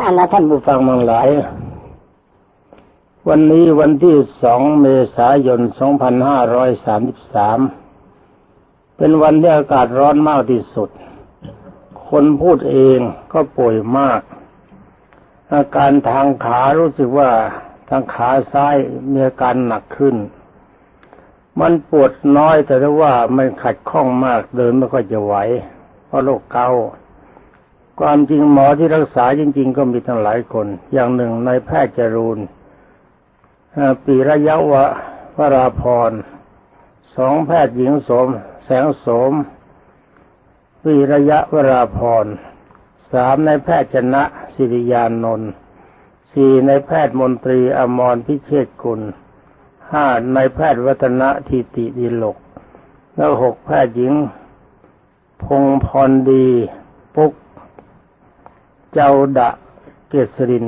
ท่านและท่านผู้ฟังมังหลาย วันนี้วันที่สองเมษายน2533เป็นวันที่อากาศร้อนมากที่สุด คนพูดเองก็ป่วยมาก อาการทางขารู้สึกว่าทางขาซ้ายมีอาการหนักขึ้น มันปวดน้อยแต่ว่ามันขัดข้องมากเดินไม่ค่อยจะไหวเพราะโรคเกาต์ ความจริงหมอที่รักษาจริง ๆ ก็มีทั้งหลายคน อย่างหนึ่งนายแพทย์จรูนปีระยะวะวราพรสองแพทย์หญิงสม แสงสมปีระยะวราพรสามนายแพทย์ชนะสิริยานนท์สี่นายแพทย์มนตรีอมรพิเชษกุลห้านายแพทย์วัฒนะทิติดีหลก แล้วหกแพทย์หญิง พงพรดี ปุก เจ้าดะเกษริน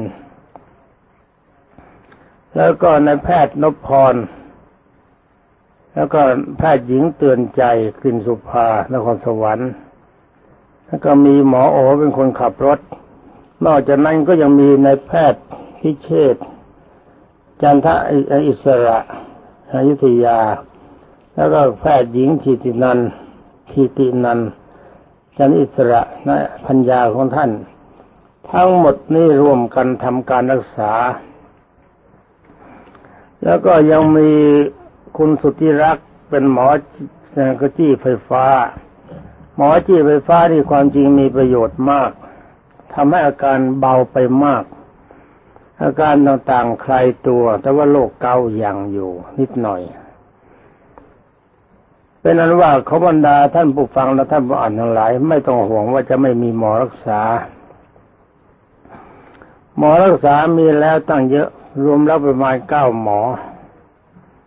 แล้วก็นายแพทย์นพพร แล้วก็แพทย์หญิงเตือนใจกลิ่นสุภานครสวรรค์ แล้วก็มีหมอโอเป็นคนขับรถ นอกจากนั้นก็ยังมีนายแพทย์พิเชษจันทะอิสระอยุธยา แล้วก็แพทย์หญิงทิตินันทิตินันจันอิสระนะพัญญาของท่าน ทั้งหมดนี้รวมกันทำการรักษา แล้วก็ยังมีคุณสุธิรักษ์เป็นหมอกระจี้ไฟฟ้า หมอจี้ไฟฟ้าที่ความจริงมีประโยชน์มากทำให้อาการเบาไปมาก อาการต่างๆคลายตัว แต่ว่าโรคเกาอย่างอยู่นิดหน่อย เป็นนั้นว่าขบรรดาท่านผู้ฟังและท่านผู้อ่านทั้งหลาย ไม่ต้องห่วงว่าจะไม่มีหมอรักษา หมอรักษามีแล้วตั้งเยอะ รวมแล้วประมาณเก้าหมอ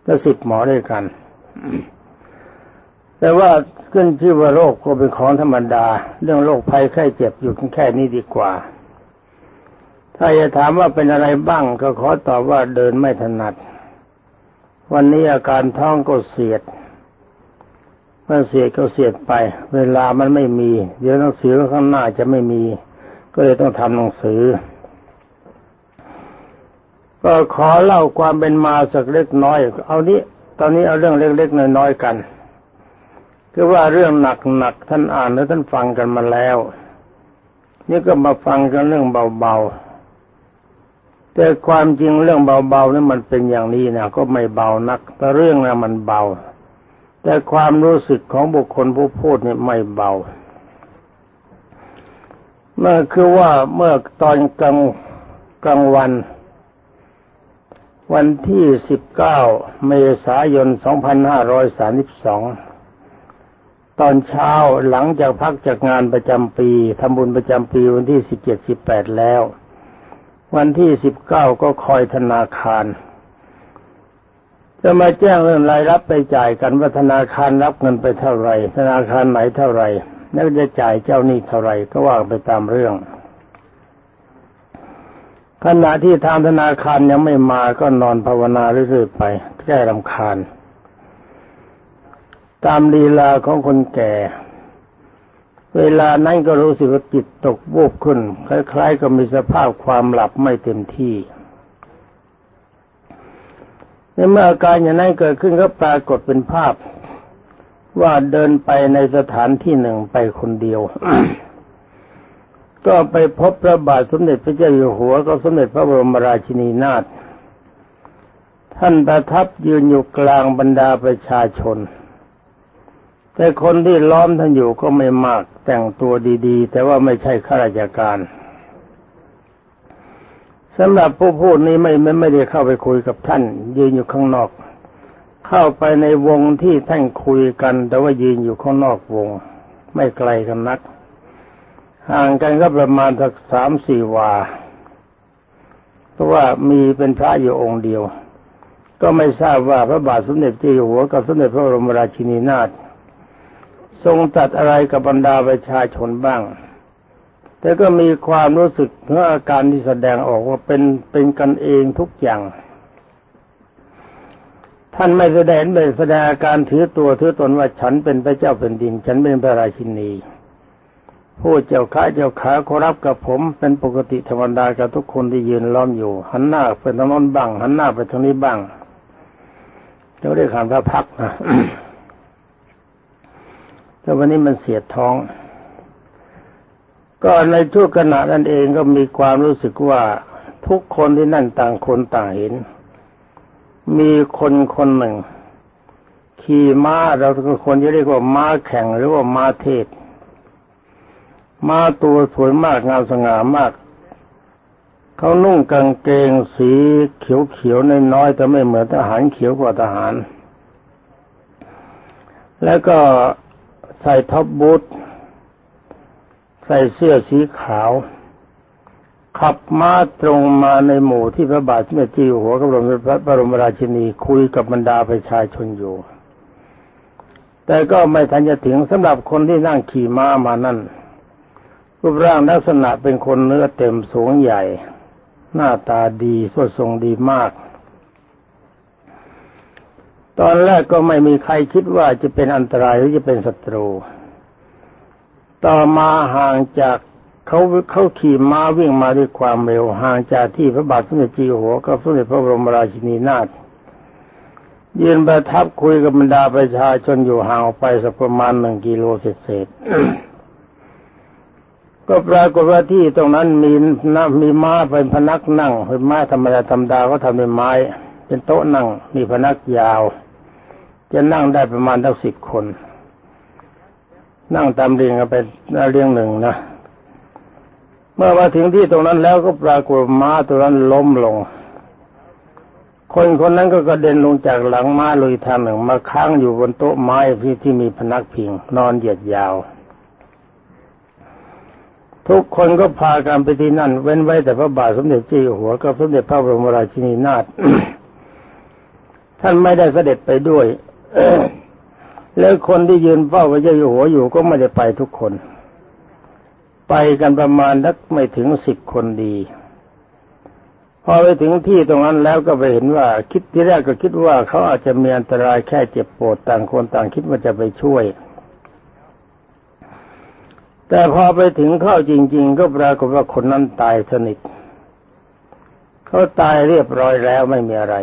และสิบหมอด้วยกัน แต่ว่าขึ้นชื่อว่าโรคก็เป็นของธรรมดา เรื่องโรคภัยไข้เจ็บอยู่แค่นี้ดีกว่า ถ้าจะถามว่าเป็นอะไรบ้างก็ขอตอบว่าเดินไม่ถนัด วันนี้อาการท้องก็เสียดเมื่อเสียดก็เสียดไป เวลามันไม่มี เดี๋ยวหนังสือข้างหน้าจะไม่มี ก็เลยต้องทำหนังสือ ก็ขอเล่าความเป็นมาสักเล็กน้อย เอานี้ ตอนนี้เอาเรื่องเล็กๆน้อยๆกัน คือว่าเรื่องหนักๆท่านอ่านและท่านฟังกันมาแล้ว นี่ก็มาฟังกันเรื่องเบาๆ แต่ความจริงเรื่องเบาๆนี่มันเป็นอย่างนี้นะก็ไม่เบานัก แต่เรื่องน่ะมันเบา แต่ความรู้สึกของบุคคลผู้พูดนี่ไม่เบาเมื่อคือว่าเมื่อตอนกลางกลางวัน วันที่ 19 เมษายน 2532 ตอนเช้าหลังจากพักจากงานประจำปีทำบุญประจำปีวันที่ 17 18 แล้ว วันที่ 19 ก็คอยธนาคาร จะมาแจ้งเรื่องรายรับไปจ่ายกันว่าธนาคารรับเงินไปเท่าไหร่ ธนาคารไหนเท่าไหร่แล้วจะจ่ายเจ้าหนี้เท่าไหร่ก็ว่าไปตามเรื่อง ขณะที่ทางธนาคารยังไม่มาก็นอนภาวนาเรื่อยๆไปแก้รำคาญ ตามลีลาของคนแก่ เวลานั้นก็รู้สึกว่าจิตตกวูบขึ้น คล้ายๆกับมีสภาพความหลับไม่เต็มที่ในเมื่ออาการอย่างนั้นเกิดขึ้นก็ปรากฏเป็นภาพ ว่าเดินไปในสถานที่หนึ่งไปคนเดียว ก็ไปพบพระบาทสมเด็จพระเจ้าอยู่หัวก็สมเด็จพระบรมราชินีนาถท่านประทับยืนอยู่กลางบรรดาประชาชน แต่คนที่ล้อมท่านอยู่ก็ไม่มากแต่งตัวดีๆ แต่ว่าไม่ใช่ข้าราชการสำหรับผู้พูดนี้ไม่ไม่ไม่ได้เข้าไปคุยกับท่าน ยืนอยู่ข้างนอก เข้าไปในวงที่ท่านคุยกัน แต่ว่ายืนอยู่ข้างนอกวง ไม่ไกลกันนัก ห่างกันก็ประมาณสักสามสี่วาเพราะว่ามีเป็นพระอยู่องค์เดียว ก็ไม่ทราบว่าพระบาทสมเด็จเจ้าอยู่หัวกับสมเด็จพระบรมราชินีนาถทรงตัดอะไรกับบรรดาประชาชนบ้าง แต่ก็มีความรู้สึกเมื่ออาการที่แสดงออกว่าเป็นเป็นกันเองทุกอย่าง ท่านไม่แสดงไม่แสดงอาการถือตัวถือตนว่าฉันเป็นพระเจ้าแผ่นดิน ฉันเป็นพระราชินี พูดเจ้าขาเจ้าขาขอรับกับผมเป็นปกติธรรมดากับทุกคนที่ยืนล้อมอยู่ หันหน้าไปทางโน้นบ้าง หันหน้าไปทางนี้บ้างเราเรียกคำพระพักนะแต่วันนี้มันเสียดท้อง ก็ในทุกขณะนั้นเองก็มีความรู้สึกว่าทุกคนที่นั่นต่างคนต่างเห็น มีคนคนหนึ่ง ขี่ม้าเราทุกคนจะเรียกว่าม้าแข่งหรือว่าม้าเทศ ม้าตัวสวยมากงามสง่ามาก เขานุ่งกางเกงสีเขียวๆน้อยๆแต่ไม่เหมือนทหารเขียวกว่าทหาร แล้วก็ใส่ท็อปบูทใส่เสื้อสีขาว ขับม้าตรงมาในหมู่ที่พระบาทสมเด็จเจ้าอยู่หัวกับพระบรมราชินีคุยกับบรรดาประชาชนอยู่ แต่ก็ไม่ทันจะถึงสำหรับคนที่นั่งขี่ม้ามานั่น รูปร่างลักษณะเป็นคนเนื้อเต็มสูงใหญ่ หน้าตาดีสวดทรงดีมาก ตอนแรกก็ไม่มีใครคิดว่าจะเป็นอันตรายหรือจะเป็นศัตรู ต่อมาห่างจากเขาเขาขี่ม้าวิ่งมาด้วยความเร็วห่างจากที่พระบาทสมเด็จจีหัวกับสมเด็จพระบรมราชินีนาถยืนประทับคุยกับบรรดาประชาชนอยู่ห่างออกไปสักประมาณหนึ่งกิโลเศษ ก็ปรากฏว่าที่ตรงนั้นมีน้ามีม้าเป็นพนักนั่งเป็นม้าธรรมดาธรรมดาก็ทำด้วยไม้ เป็นโต๊ะนั่ง มีพนักยาว จะนั่งได้ประมาณทั้งสิบคน นั่งตามเรียงกันไปเรียงหนึ่งนะ เมื่อมาถึงที่ตรงนั้นแล้วก็ปรากฏม้าตัวนั้นล้มลง คนคนนั้นก็กระเด็นลงจากหลังม้าลุยทางหนึ่งมาค้างอยู่บนโต๊ะไม้ที่ที่มีพนักพิง นอนเหยียดยาว ทุกคนก็พากันไปที่นั่น เว้นไว้แต่พระบาทสมเด็จเจ้าอยู่หัวกับสมเด็จพระบรมราชินีนาถท่านไม่ได้เสด็จไปด้วยแล้วคนที่ยืนเฝ้าพระเจ้าอยู่หัวอยู่ก็ไม่ได้ไปทุกคน ไปกันประมาณนักไม่ถึงสิบคนดี พอไปถึงที่ตรงนั้นแล้วก็ไปเห็นว่า คิดที่แรกก็คิดว่าเขาอาจจะมีอันตรายแค่เจ็บปวดต่างคนต่างคิดว่าจะไปช่วย แต่พอไปถึงเข้าจริง ๆ ก็ปรากฏว่าคนนั้นตายสนิทเขาตายเรียบร้อยแล้วไม่มีอะไร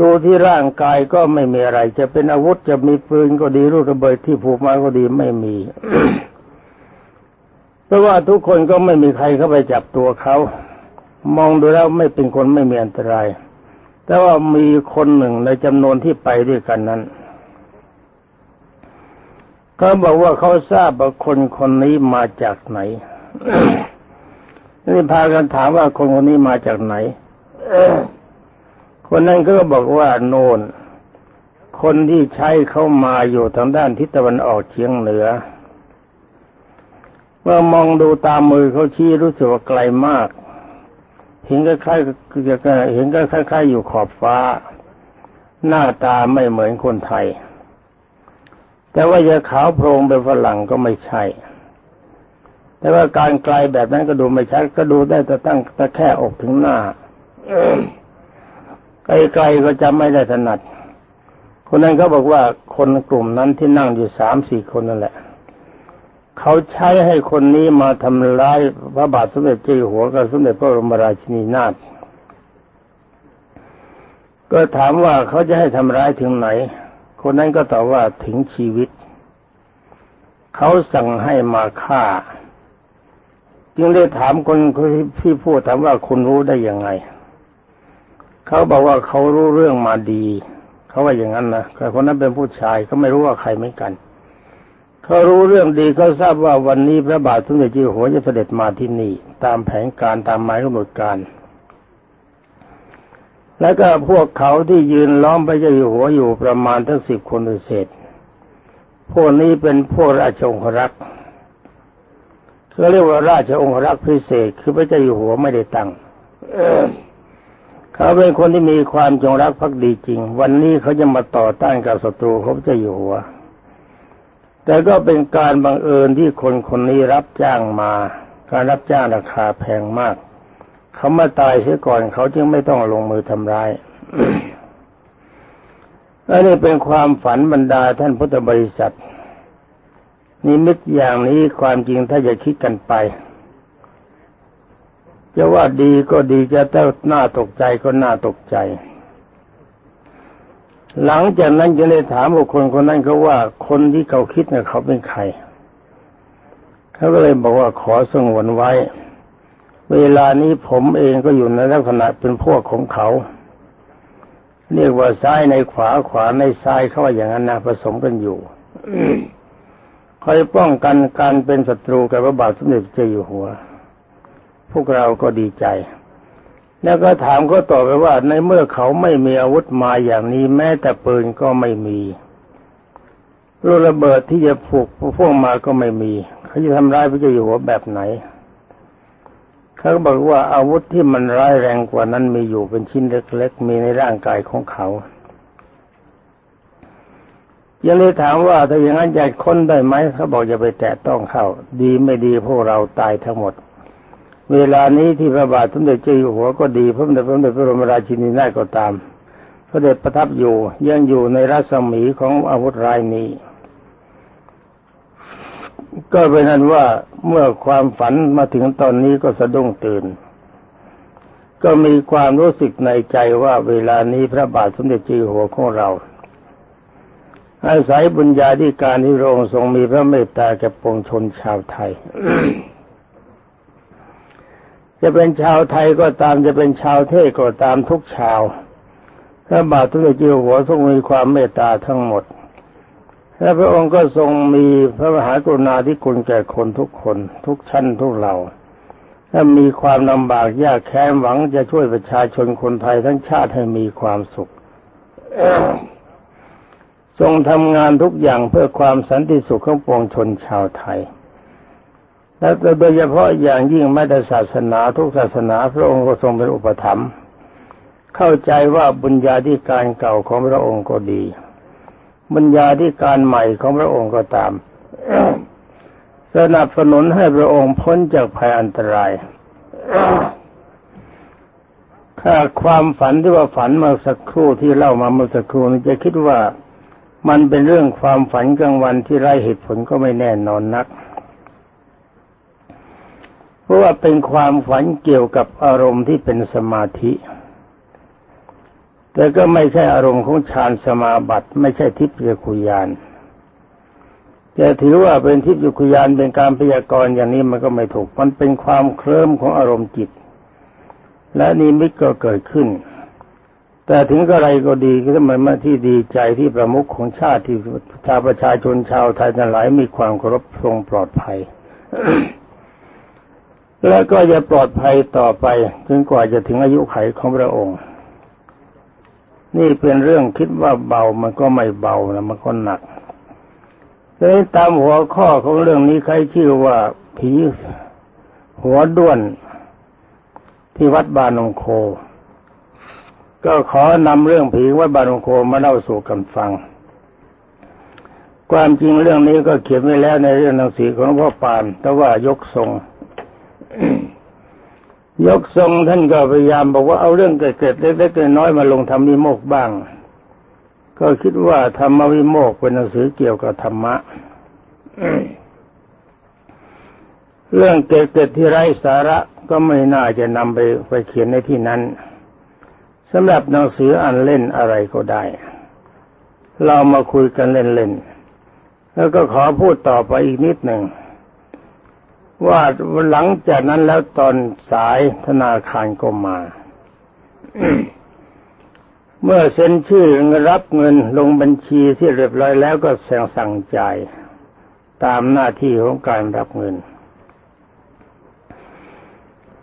ดูที่ร่างกายก็ไม่มีอะไร จะเป็นอาวุธจะมีปืนก็ดีลูกระเบิดที่ผูกมาก็ดีไม่มีเพราะว่าทุกคนก็ไม่มีใครเข้าไปจับตัวเขามองดูแล้วไม่เป็นคนไม่มีอันตราย แต่ว่ามีคนหนึ่งในจำนวนที่ไปด้วยกันนั้น เขาบอกว่าเขาทราบว่าคนคนนี้มาจากไหนนี่พากันถามว่าคนคนนี้มาจากไหนคนนั้นก็บอกว่าโนนคนที่ใช้เข้ามาอยู่ทางด้านทิศตะวันออกเฉียงเหนือ เมื่อมองดูตามมือเขาชี้รู้สึกว่าไกลมาก เห็นคล้ายๆเห็นก็คล้ายๆอยู่ขอบฟ้า หน้าตาไม่เหมือนคนไทย แต่ว่าจะขาวโพลงเป็นฝรั่งก็ไม่ใช่ แต่ว่าการไกลแบบนั้นก็ดูไม่ชัดก็ดูได้แต่ตั้งแต่แค่อกถึงหน้าไกลๆก็จะไม่ได้ถนัด คนนั้นเขาบอกว่าคนกลุ่มนั้นที่นั่งอยู่สามสี่คนนั่นแหละเขาใช้ให้คนนี้มาทำร้ายพระบาทสมเด็จเจ้าอยู่หัวกับสมเด็จพระบรมราชินีนาถก็ถามว่าเขาจะให้ทำร้ายถึงไหน คนนั้นก็ตอบว่าถึงชีวิต เขาสั่งให้มาฆ่า จึงได้ถามคนที่พูดถามว่าคุณรู้ได้ยังไง เขาบอกว่าเขารู้เรื่องมาดี เขาว่าอย่างนั้นนะแต่คนนั้นเป็นผู้ชายเขาไม่รู้ว่าใครเหมือนกันเขารู้เรื่องดีเขาทราบว่าวันนี้พระบาทสมเด็จเจ้าหัวจะเสด็จมาที่นี่ ตามแผนการตามหมายกำหนดการ แล้วก็พวกเขาที่ยืนล้อมพระเจ้าอยู่หัวอยู่ประมาณทั้งสิบคนเศษ พวกนี้เป็นพวกราชองครักษ์เขาเรียกว่าราชองครักษ์พิเศษ คือพระเจ้าอยู่หัวไม่ได้ตั้งเขาเป็นคนที่มีความจงรักภักดีจริง วันนี้เขาจะมาต่อต้านกับศัตรูเขาพระเจ้าอยู่หัว แต่ก็เป็นการบังเอิญที่คนคนนี้รับจ้างมา การรับจ้างราคาแพงมาก เขามาตายเสียก่อนเขาจึงไม่ต้องลงมือทำร้ายอันนี้เป็นความฝันบรรดาท่านพุทธบริษัทนิมิตอย่างนี้ความจริงถ้าจะคิดกันไปจะว่าดีก็ดีจะเต้าหน้าตกใจก็น่าตกใจ หลังจากนั้นจะเลยถามบุคคลคนนั้นเขาว่าคนที่เขาคิดเนี่ยเขาเป็นใครเขาก็เลยบอกว่าขอสงวนไว้ เวลานี้ผมเองก็อยู่ในลักษณะเป็นพวกของเขา เรียกว่าซ้ายในขวาขวาในซ้ายเขาว่าอย่างนั้นนะผสมกันอยู่คอยป้องกันการเป็นศัตรูกับพระบาทสมเด็จเจ้าอยู่หัว พวกเราก็ดีใจ แล้วก็ถามเขาต่อไปว่า ในเมื่อเขาไม่มีอาวุธมาอย่างนี้แม้แต่ปืนก็ไม่มีลูกระเบิดที่จะผูกพวกมาก็ไม่มี เขาจะทำร้ายพระเจ้าอยู่หัวแบบไหน เขาบอกว่าอาวุธที่มันร้ายแรงกว่านั้นมีอยู่เป็นชิ้นเล็ก ๆ มีในร่างกายของเขายังเลยถามว่าถ้าอย่างนั้นจะค้นได้ไหมเขาบอกจะไปแตะต้องเข้า ดีไม่ดีพวกเราตายทั้งหมด เวลานี้ที่พระบาทสมเด็จเจ้าอยู่หัวก็ดีพระเดชพระเดชพระบรมราชินีนาถก็ตามพระเดชประทับอยู่ยังอยู่ในรัศมีของอาวุธรายนี้ ก็เป็นนั้นว่าเมื่อความฝันมาถึงตอนนี้ก็สะดุ้งตื่น ก็มีความรู้สึกในใจว่าเวลานี้พระบาทสมเด็จจีหัวของเรา อาศัยบุญญาธิการที่พระองค์ทรงมีพระเมตตาแก่ปวงชนชาวไทย จะเป็นชาวไทยก็ตามจะเป็นชาวเทศก็ตามทุกชาว พระบาทสมเด็จจีหัวทรงมีความเมตตาทั้งหมด และพระองค์ก็ทรงมีพระมหากรุณาธิคุณแก่คนทุกคน ทุกชั้นทุกเหล่าถ้ามีความลำบากยากแค้นหวังจะช่วยประชาชนคนไทยทั้งชาติให้มีความสุขทรงทำงานทุกอย่างเพื่อความสันติสุขของปวงชนชาวไทย และโดยเฉพาะอย่างยิ่งแม้แต่ศาสนาทุกศาสนาพระองค์ก็ทรงเป็นอุปถัมภ์เข้าใจว่าบุญญาธิการเก่าของพระองค์ก็ดี บัญญาธิการใหม่ของพระองค์ก็ตามสนับสนุนให้พระองค์พ้นจากภัยอันตรายถ้าความฝันที่ว่าฝันมาสักครู่ที่เล่ามาเมื่อสักครู่นี้จะคิดว่ามันเป็นเรื่องความฝันกลางวันที่ไร้เหตุผลก็ไม่แน่นอนนัก เพราะว่าเป็นความฝันเกี่ยวกับอารมณ์ที่เป็นสมาธิ แต่ก็ไม่ใช่อารมณ์ของฌานสมาบัติ ไม่ใช่ทิพยคุยานจะถือว่าเป็นทิพยคุยานเป็นการพยากรณ์อย่างนี้มันก็ไม่ถูก มันเป็นความเคลิ้มของอารมณ์จิต และนิมิตก็เกิดขึ้น แต่ถึงกระไรก็ดีก็มันมาที่ดีใจที่ประมุขของชาติที่ชาวประชาชนชาวไทยทั้งหลายมีความเคารพทรงปลอดภัย และก็จะปลอดภัยต่อไปจนกว่าจะถึงอายุไขของพระองค์ นี่เป็นเรื่องคิดว่าเบามันก็ไม่เบานะมันก็หนักเลยตามหัวข้อของเรื่องนี้ใครชื่อว่าผีหัวด้วน ที่วัดบานองโค ก็ขอนำเรื่องผีวัดบานองโคมาเล่าสู่กันฟัง ความจริงเรื่องนี้ก็เขียนไว้แล้วในเรื่องหนังสือของพ่อปาน แต่ว่ายกทรง ยกทรงท่านก็พยายามบอกว่าเอาเรื่องเกิดๆเล็กๆน้อยๆมาลงทำวิโมกบ้าง ก็คิดว่าธรรมวิโมกเป็นหนังสือเกี่ยวกับธรรมะเรื่องเกิดๆที่ไร้สาระก็ไม่น่าจะนำไปไปเขียนในที่นั้นสำหรับหนังสืออ่านเล่นอะไรก็ได้ เรามาคุยกันเล่นๆแล้วก็ขอพูดต่อไปอีกนิดหนึ่ง ว่าหลังจากนั้นแล้วตอนสายธนาคารก็มา เมื่อเซ็นชื่อรับเงินลงบัญชีที่เรียบร้อยแล้วก็แสงสั่งจ่ายตามหน้าที่ของการรับเงิน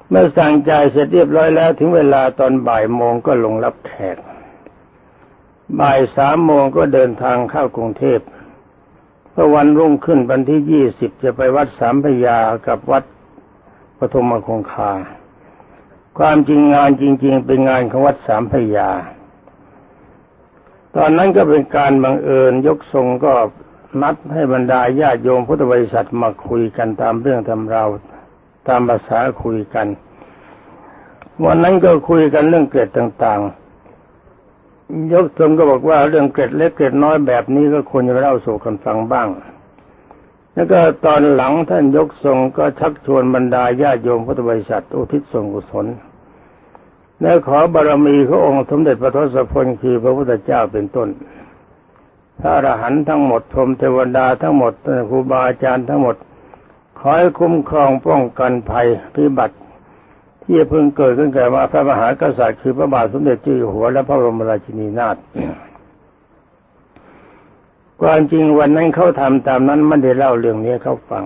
เมื่อสั่งจ่ายเสร็จเรียบร้อยแล้วถึงเวลาตอนบ่ายโมงก็ลงรับแขกบ่ายสามโมงก็เดินทางเข้ากรุงเทพ พอวันรุ่งขึ้นวันที่ยี่สิบจะไปวัดสามพยากับวัดปฐมคงคา ความจริงงานจริง ๆ เป็นงานของวัดสามพยา ตอนนั้นก็เป็นการบังเอิญยกทรงก็นัดให้บรรดาญาติโยมพุทธบริษัทมาคุยกันตามเรื่องทำเราตามภาษาคุยกัน วันนั้นก็คุยกันเรื่องเกล็ดต่างๆ ยกทรงก็บอกว่าเรื่องเกร็ดเล็กเกร็ดน้อยแบบนี้ก็ควรจะเล่าสู่กันฟังบ้าง แล้วก็ตอนหลังท่านยกทรงก็ชักชวนบรรดาญาโยมพุทธบริษัทอุทิศส่วนกุศลและขอบารมีขององค์สมเด็จพระทศพลคือพระพุทธเจ้าเป็นต้น พระอรหันต์ทั้งหมดพรหมเทวดาทั้งหมดครูบาอาจารย์ทั้งหมด ขอให้คุ้มครองป้องกันภัยพิบัติ ที่จะพึงเกิดขึ้นแก่มาพระมหากษัตริย์คือพระบาทสมเด็จเจ้าอยู่หัวและพระบรมราชินีนาถความจริงวันนั้นเขาทำตามนั้นไม่ได้เล่าเรื่องนี้เขาฟัง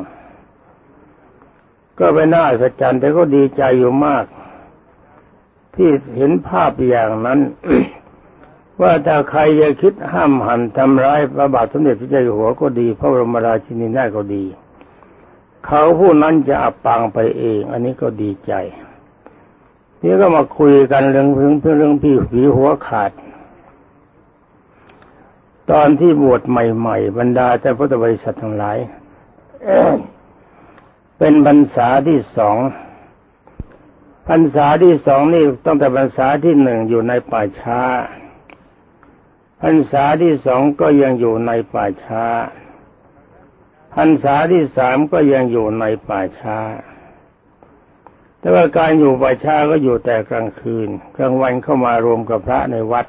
ก็เป็นน่าสัจจันแต่ก็ดีใจอยู่มาก ที่เห็นภาพอย่างนั้น ว่าถ้าใครจะคิดห้ามหันทำร้ายพระบาทสมเด็จพระเจ้าอยู่หัวก็ดี พระบรมราชินีนาถก็ดี เขาผู้นั้นจะอับปางไปเอง อันนี้ก็ดีใจ นี่ก็มาคุยกันเรื่องเรื่องเรื่องพี่ผีหัวขาด ตอนที่บวชใหม่ ๆ บรรดาเจ้าพุทธบริษัททั้งหลายเป็นพรรษาที่สองพรรษาที่สองนี่ตั้งแต่พรรษาที่หนึ่งอยู่ในป่าช้าพรรษาที่สองก็ยังอยู่ในป่าช้าพรรษาที่สามก็ยังอยู่ในป่าช้า แต่ว่าการอยู่ป่าช้าก็อยู่แต่กลางคืน กลางวันเข้ามารวมกับพระในวัด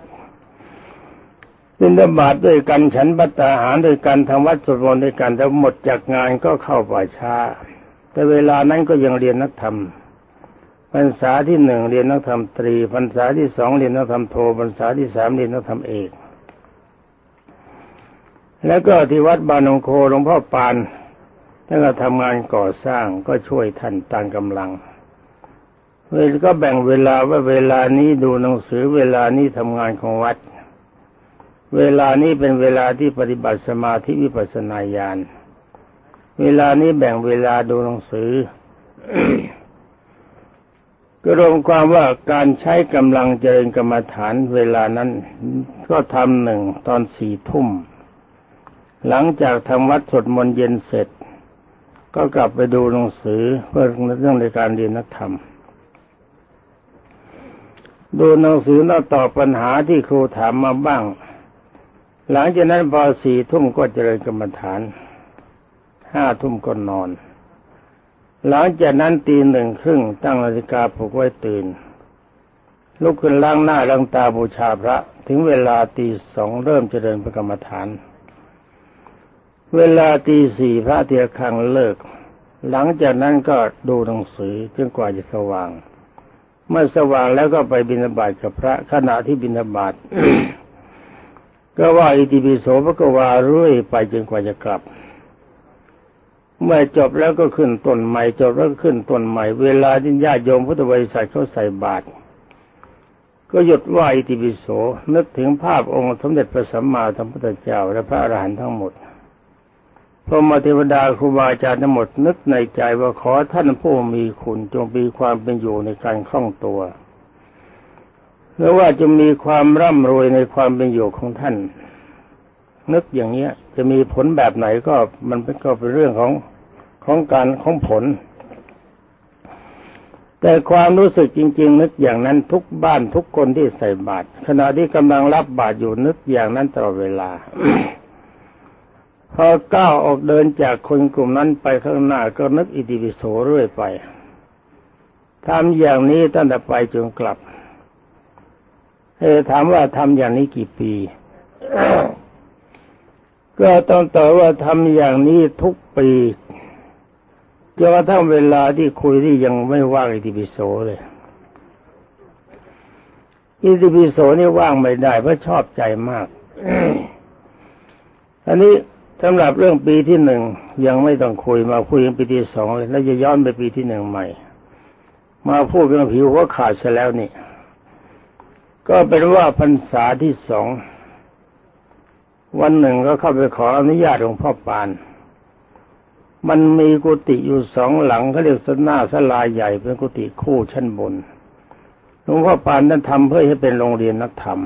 บินบาตด้วยกันฉันบัตอาหารด้วยกันทำวัดสวดมนต์ด้วยกันแต่หมดจากงานก็เข้าป่าช้า แต่เวลานั้นก็ยังเรียนนักธรรมพรรษาที่หนึ่งเรียนนักธรรมตรีพรรษาที่สองเรียนนักธรรมโทพรรษาที่สามเรียนนักธรรมเอกแล้วก็ที่วัดบานองโคหลวงพ่อปานท่านก็ทำงานก่อสร้างก็ช่วยท่านตามกำลัง เวลาก็แบ่งเวลาว่าเวลานี้ดูหนังสือเวลานี้ทำงานของวัด เวลานี้เป็นเวลาที่ปฏิบัติสมาธิวิปัสสนาญาณเวลานี้แบ่งเวลาดูหนังสือก็รวมความว่าการใช้กำลังเจริญกรรมฐานเวลานั้น ก็ทำหนึ่งตอนสี่ทุ่ม หลังจากทำวัดสวดมนต์เย็นเสร็จ ก็กลับไปดูหนังสือเพื่อเรื่องในการเรียนนักธรรม ดูหนังสือแล้วตอบปัญหาที่ครูถามมาบ้าง หลังจากนั้นพอสี่ทุ่มก็เจริญกรรมฐานห้าทุ่มก็นอน หลังจากนั้นตีหนึ่งครึ่งตั้งนาฬิกาปลุกไว้ตื่น ลุกขึ้นล้างหน้าล้างตาบูชาพระ ถึงเวลาตีสองเริ่มเจริญพระกรรมฐาน เวลาตีสี่พระเตียคังเลิก หลังจากนั้นก็ดูหนังสือจนกว่าจะสว่าง เมื่อสว่างแล้วก็ไปบิณฑบาตกับพระขณะที่บิณฑบาตก็ว่าอิติปิโสพระกวาเรื่อยไปจนกว่าจะกลับ เมื่อจบแล้วก็ขึ้นต้นใหม่จบแล้วก็ขึ้นต้นใหม่ เวลาที่ญาติโยมพุทธบริษัทเขาใส่บาตรก็หยุดว่าอิติปิโสนึกถึงภาพองค์สมเด็จพระสัมมาสัมพุทธเจ้าและพระอรหันต์ทั้งหมด พระมเทวดาครูบาอาจารย์ทั้งหมดนึกในใจว่าขอท่านผู้มีคุณจงมีความเป็นอยู่ในการคล่องตัวหรือว่าจะมีความร่ำรวยในความเป็นอยู่ของท่าน นึกอย่างเนี้ยจะมีผลแบบไหนก็มันเป็นก็เป็นเรื่องของของการของผล แต่ความรู้สึกจริง ๆ นึกอย่างนั้นทุกบ้านทุกคนที่ใส่บาตรขณะที่กำลังรับบาตรอยู่นึกอย่างนั้นตลอดเวลา พอก้าวออกเดินจากคนกลุ่มนั้นไปข้างหน้าก็นึกอิติปิโสเรื่อยไปทำอย่างนี้ตั้งแต่ไปจนกลับเออถามว่าทำอย่างนี้กี่ปี ก็ต้องตอบว่าทำอย่างนี้ทุกปีจนกระทั่งเวลาที่คุยที่ยังไม่ว่างอิติปิโสเลยอิติปิโสนี่ว่างไม่ได้เพราะชอบใจมากอันนี้ สำหรับเรื่องปีที่หนึ่งยังไม่ต้องคุยมาคุยกันปีที่สองเลยแล้วจะย้อนไปปีที่หนึ่งใหม่ มาพูดเรื่องผิวหัวขาดซะแล้วนี่ ก็เป็นว่าพรรษาที่สองวันหนึ่งก็เข้าไปขออนุญาตหลวงพ่อปาน มันมีกุฏิอยู่สองหลังเขาเรียกสนาสลาใหญ่เป็นกุฏิคู่ชั้นบนหลวงพ่อปานนั้นทำเพื่อให้เป็นโรงเรียนนักธรรม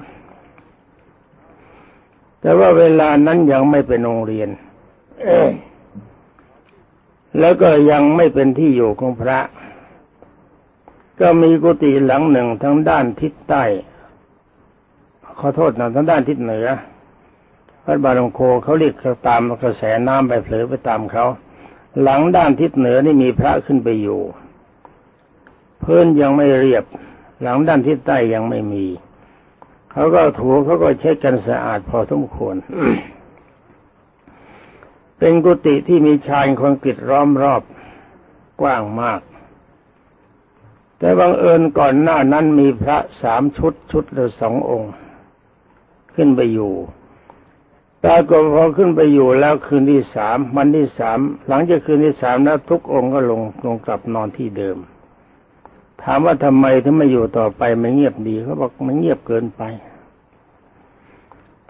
แต่ว่าเวลานั้นยังไม่เป็นโรงเรียนแล้วก็ยังไม่เป็นที่อยู่ของพระ ก็มีกุฏิหลังหนึ่งทางด้านทิศใต้ ขอโทษนะทางด้านทิศเหนือวัดบาลงโคเขาเรียกตามกระแสน้ำไปเผลอไปตามเขา หลังด้านทิศเหนือนี่มีพระขึ้นไปอยู่พื้นยังไม่เรียบ หลังด้านทิศใต้ยังไม่มี เขาก็ถูเขาก็เช็ดกันสะอาดพอสมควร เป็นกุฏิที่มีชายคนกรีตล้อมรอบกว้างมาก แต่บังเอิญก่อนหน้านั้นมีพระสามชุดชุดละสององค์ ขึ้นไปอยู่ปรากฏพอขึ้นไปอยู่แล้วคืนที่สามวันที่สามหลังจากคืนที่สามแล้วทุกองค์ก็ลงลงกลับนอนที่เดิม ถามว่าทำไมถึงไม่อยู่ต่อไปไม่เงียบดีเขาบอกมันเงียบเกินไป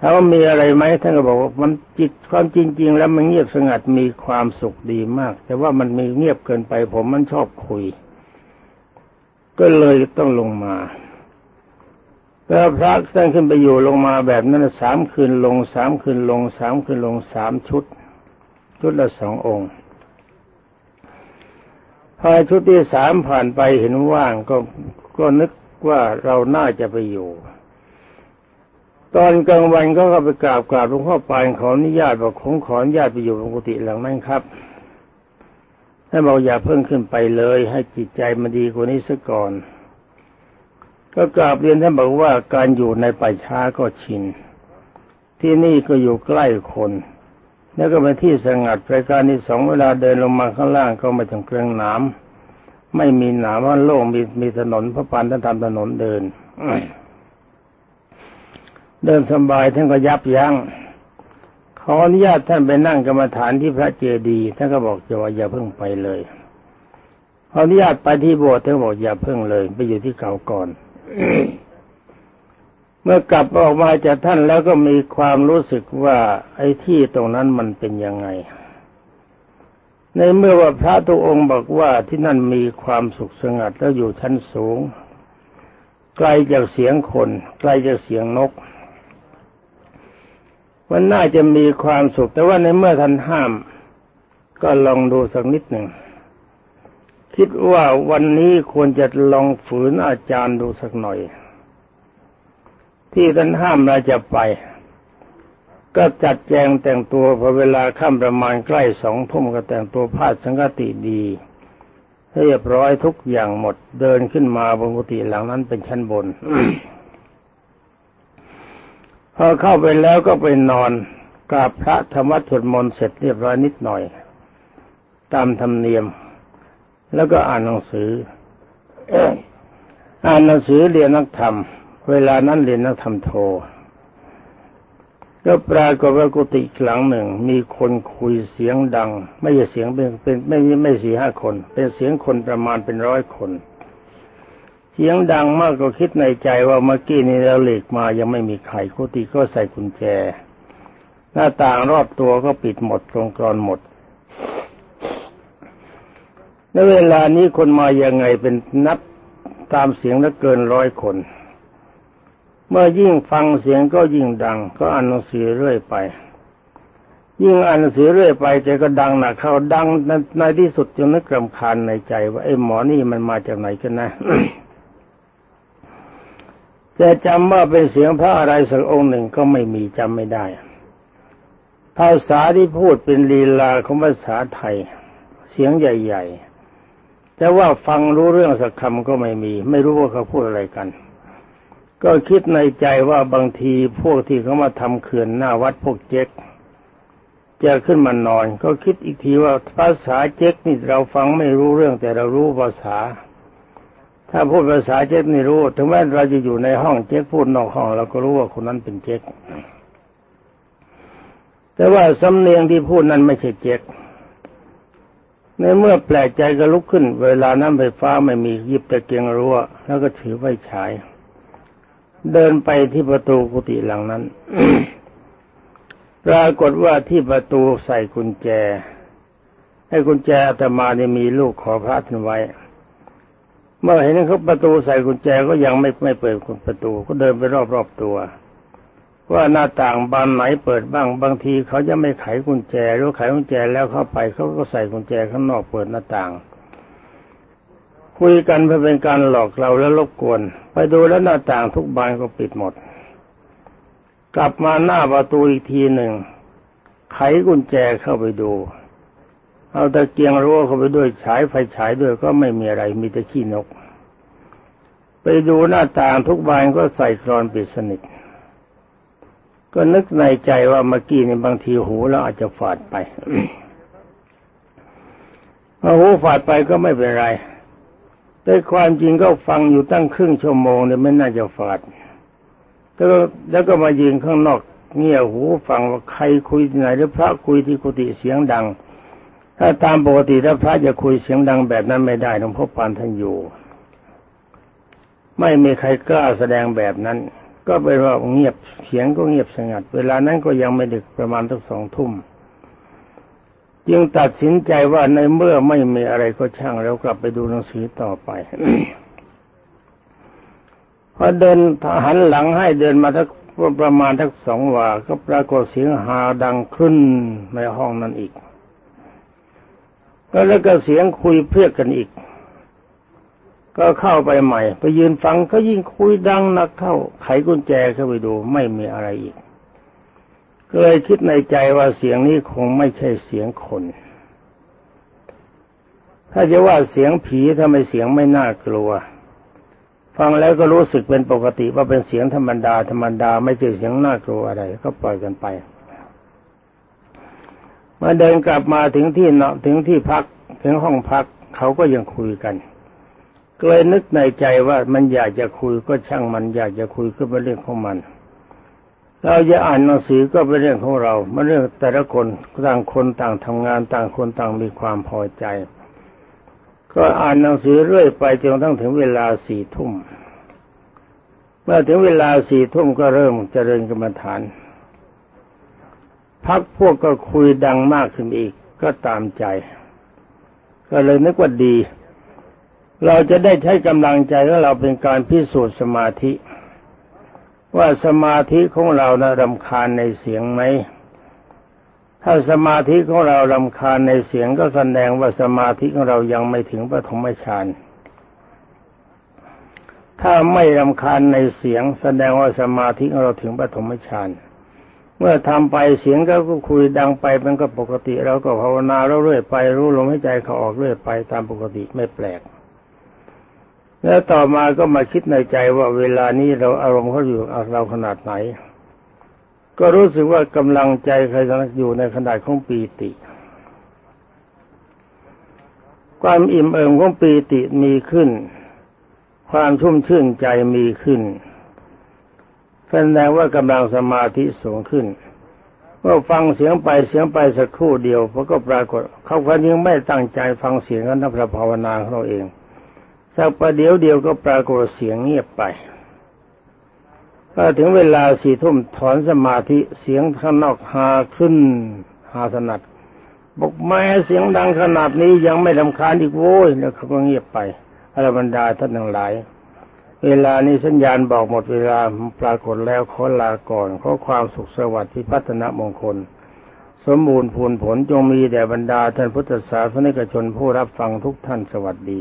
ถามว่ามีอะไรไหมท่านก็บอกว่ามันจิตความจริง ๆ แล้วมันเงียบสงัดมีความสุขดีมาก แต่ว่ามันมีเงียบเกินไป ผมมันชอบคุย ก็เลยต้องลงมาแล้วพระท่านขึ้นไปอยู่ลงมาแบบนั้นสามคืนลงสามคืนลงสามคืนลงสามชุด ชุดละสององค์พอชุดที่สามผ่านไปเห็นว่างก็ก็นึกว่าเราน่าจะไปอยู่ ตอนกลางวันก็เข้าไปกราบกราบหลวงพ่อปานขออนุญาตบอกคงขออนุญาตไปอยู่ปกติหลังนั้นครับท่านบอกอย่าเพิ่งขึ้นไปเลย ให้จิตใจมันดีกว่านี้ซะก่อน ก็กราบเรียนท่านบอกว่าการอยู่ในป่าช้าก็ชิน ที่นี่ก็อยู่ใกล้คน แล้วก็เป็นที่สงัดประการที่สองเวลาเดินลงมาข้างล่างก็ไม่ถึงเครื่องน้ำไม่มีหนามว่าโล่งมีมีถนนพระปานท่านทำถนนเดิน เดินสบายท่านก็ยับยั้งขออนุญาตท่านไปนั่งกรรมฐานที่พระเจดีย์ท่านก็บอกจะว่าอย่าเพิ่งไปเลยขออนุญาตไปที่โบสถ์ท่านบอกอย่าเพิ่งเลย ไปอยู่ที่เก่าก่อนเมื่อกลับออกมาจากท่านแล้วก็มีความรู้สึกว่าไอ้ที่ตรงนั้นมันเป็นยังไง ในเมื่อว่าพระทุกองค์บอกว่าที่นั่นมีความสุขสงัดแล้วอยู่ชั้นสูง ไกลจากเสียงคน ไกลจากเสียงนก มันน่าจะมีความสุข แต่ว่าในเมื่อท่านห้าม ก็ลองดูสักนิดหนึ่งคิดว่าวันนี้ควรจะลองฝืนอาจารย์ดูสักหน่อย ที่ท่านห้ามเราจะไป ก็จัดแจงแต่งตัวพอเวลาค่ำประมาณใกล้สองทุ่มก็แต่งตัวผ้าสังกติดีเรียบร้อยทุกอย่างหมดเดินขึ้นมาบนกุฏิหลังนั้นเป็นชั้นบน พอเข้าไปแล้วก็ไปนอนกราบพระธรรมวัตถุมนต์เสร็จเรียบร้อยนิดหน่อย ตามธรรมเนียม แล้วก็อ่านหนังสืออ่านหนังสือเรียนนักธรรม เวลานั้นเรียนนักธรรมโท ก็ปรากฏว่ากุฏิหลังหนึ่ง มีคนคุยเสียงดัง ไม่ใช่เสียงเป็นเป็นไม่ไม่สี่ห้าคน เป็นเสียงคนประมาณเป็นร้อยคน เสียงดังมากก็คิดในใจว่าเมื่อกี้นี้เราหล็กมายังไม่มีใครกุฏิก็ใส่กุญแจ หน้าต่างรอบตัวก็ปิดหมดตรงกรอนหมดในเวลานี้คนมายังไงเป็นนับตามเสียงแล้วเกินร้อยคน เมื่อยิ่งฟังเสียงก็ยิ่งดัง ก็อ่านหนังสือเรื่อยไป ยิ่งอ่านหนังสือเรื่อยไปใจก็ดังหนักเข้าดังในที่สุดจนนึกรำคาญในใจว่าไอ้หมอนี่มันมาจากไหนกันนะ จะจำว่าเป็นเสียงพระอะไรสักองค์หนึ่งก็ไม่มีจำไม่ได้ ภาษาที่พูดเป็นลีลาของภาษาไทย เสียงใหญ่ ๆ แต่ว่าฟังรู้เรื่องสักคำก็ไม่มี ไม่รู้ว่าเขาพูดอะไรกัน ก็คิดในใจว่าบางทีพวกที่เขามาทำเขื่อนหน้าวัดพวกเจ๊กจะขึ้นมานอน ก็คิดอีกทีว่าภาษาเจ๊กนี่เราฟังไม่รู้เรื่องแต่เรารู้ภาษา ถ้าพูดภาษาเจ๊กนี่รู้ ถึงแม้เราจะอยู่ในห้องเจ๊กพูดนอกห้องเราก็รู้ว่าคนนั้นเป็นเจ๊กแต่ว่าสำเนียงที่พูดนั้นไม่ใช่เจ๊กในเมื่อแปลกใจก็ลุกขึ้น เวลานั้นไฟฟ้าไม่มีหยิบตะเกียงรั้วแล้วก็ถือไฟฉาย เดินไปที่ประตูกุฏิหลังนั้นปรากฏว่าที่ประตูใส่กุญแจ ให้กุญแจอาตมาเนี่ยมีลูกขอพระท่านไว้ เมื่อเห็นเขาประตูใส่กุญแจก็ยังไม่ไม่เปิดประตูก็เดินไปรอบๆตัว ว่าหน้าต่างบานไหนเปิดบ้างบางทีเขาจะไม่ไขกุญแจหรือไขกุญแจแล้วเข้าไปเขาก็ใส่กุญแจข้างนอกเปิดหน้าต่าง คุยกันเพื่อเป็นการหลอกเราและรบกวน ไปดูแล้วหน้าต่างทุกบานก็ปิดหมด กลับมาหน้าประตูอีกทีหนึ่งไขกุญแจเข้าไปดู เอาตะเกียงรั้วเข้าไปด้วยฉายไฟฉายด้วยก็ไม่มีอะไรมีแต่ขี้นก ไปดูหน้าต่างทุกบานก็ใส่กรอนปิดสนิท ก็นึกในใจว่าเมื่อกี้ในบางทีหูแล้วอาจจะฝาดไปพอหูฝาดไปก็ไม่เป็นไรแต่ความจริงก็ฟังอยู่ตั้งครึ่งชั่วโมงเนี่ยไม่น่าจะฝาดแล้วก็แล้วก็มายืนข้างนอกเงี่ยหูฟังว่าใครคุยที่ไหนหรือพระคุยที่กุฏิเสียงดัง ถ้าตามปกติถ้าพระจะคุยเสียงดังแบบนั้นไม่ได้หลวงพ่อปานท่านอยู่ ไม่มีใครกล้าแสดงแบบนั้น ก็เป็นว่าเงียบเสียงก็เงียบสงัด เวลานั้นก็ยังไม่ดึกประมาณตั้งสองทุ่มจึงตัดสินใจว่าในเมื่อไม่มีอะไรก็ช่างแล้วกลับไปดูหนังสือต่อไปพอเดินหันหลังให้เดินมาทักประมาณทักสองวาก็ปรากฏเสียงหาดังขึ้นในห้องนั้นอีก แล้วก็เสียงคุยเพื่อกันอีก ก็เข้าไปใหม่ ไปยืนฟังก็ยิ่งคุยดังนักเข้า ไขกุญแจเข้าไปดู ไม่มีอะไรอีกก็เลยคิดในใจว่าเสียงนี้คงไม่ใช่เสียงคน ถ้าจะว่าเสียงผีถ้าไม่เสียงไม่น่ากลัว ฟังแล้วก็รู้สึกเป็นปกติว่าเป็นเสียงธรรมดาธรรมดาไม่ใช่เสียงน่ากลัวอะไร ก็ปล่อยกันไป มาเดินกลับมาถึงที่นาะถึงที่พักถึงห้องพักเขาก็ยังคุยกันก็เลยนึกในใจว่ามันอยากจะคุยก็ช่างมันอยากจะคุยก็เป็นเรื่องของมัน เราจะอ่านหนังสือก็เป็นเรื่องของเรามันเรื่องแต่ละคนต่างคนต่างทำงานต่างคนต่างมีความพอใจ ก็อ่านหนังสือเรื่อยไปจนตั้งถึงเวลาสี่ทุ่มเมื่อถึงเวลาสี่ทุ่มก็เริ่มเจริญกรรมฐาน พักพวกก็คุยดังมากขึ้นอีก ก็ตามใจ ก็เลยนึกว่าดี เราจะได้ใช้กำลังใจของเราเป็นการพิสูจน์สมาธิ ว่าสมาธิของเรานะรำคาญในเสียงไหมถ้าสมาธิของเรารำคาญในเสียงก็แสดงว่าสมาธิของเรายังไม่ถึงปฐมฌานถ้าไม่รำคาญในเสียง แสดงว่าสมาธิของเราถึงปฐมฌาน เมื่อทำไปเสียงก็คุยดังไปมันก็ปกติเราก็ภาวนาเรื่อยไป รู้ลมหายใจเขาออกเรื่อยไปตามปกติไม่แปลก แล้วต่อมาก็มาคิดในใจว่าเวลานี้เราอารมณ์เขาอยู่เราขนาดไหน ก็รู้สึกว่ากำลังใจใครสักอยู่ในขนาดของปีติ ความอิ่มเอิบของปีติมีขึ้น ความชุ่มชื่นใจมีขึ้น แสดงว่ากำลังสมาธิสูงขึ้นเมื่อฟังเสียงไปเสียงไปสักครู่เดียวพอก็ปรากฏ เขาคนยังไม่ตั้งใจฟังเสียงนั้นนับภาวนาของเราเองสักประเดี๋ยวเดียวก็ปรากฏเสียงเงียบไปพอถึงเวลาสี่ทุ่มถอนสมาธิเสียงข้างนอกหาขึ้นหาถนัดบอกแม้เสียงดังขนาดนี้ยังไม่ลำคาญอีกโว้ยแล้วเขาก็เงียบไปอรบรรดาท่านทั้งหลาย เวลานี้สัญญาณบอกหมดเวลาปรากฏแล้วขอลาก่อนขอความสุขสวัสดิ์ที่พัฒนมงคล สมบูรณ์ผลผลจงมีแด่บรรดาท่านพุทธศาสนิกชนผู้รับฟังทุกท่านสวัสดี